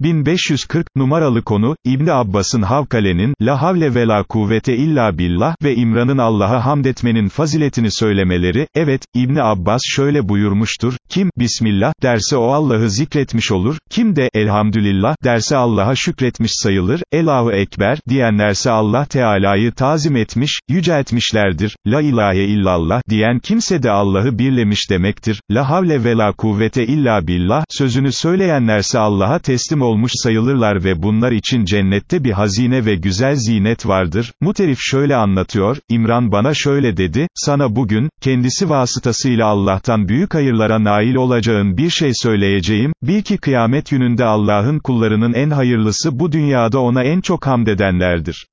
1540, numaralı konu, İbni Abbas'ın Havkale'nin, la havle ve la kuvvete illa billah ve İmran'ın Allah'a hamd etmenin faziletini söylemeleri, evet, İbni Abbas şöyle buyurmuştur, kim, Bismillah, derse o Allah'ı zikretmiş olur, kim de, Elhamdülillah, derse Allah'a şükretmiş sayılır, Elahu Ekber, diyenlerse Allah Teala'yı tazim etmiş, yüceltmişlerdir, la ilahe illallah, diyen kimse de Allah'ı birlemiş demektir, la havle ve la kuvvete illa billah, sözünü söyleyenlerse Allah'a teslim olmuş sayılırlar ve bunlar için cennette bir hazine ve güzel zinet vardır. Muterif şöyle anlatıyor, İmran bana şöyle dedi, sana bugün, kendisi vasıtasıyla Allah'tan büyük hayırlara nail olacağın bir şey söyleyeceğim, bil ki kıyamet gününde Allah'ın kullarının en hayırlısı bu dünyada ona en çok hamd edenlerdir.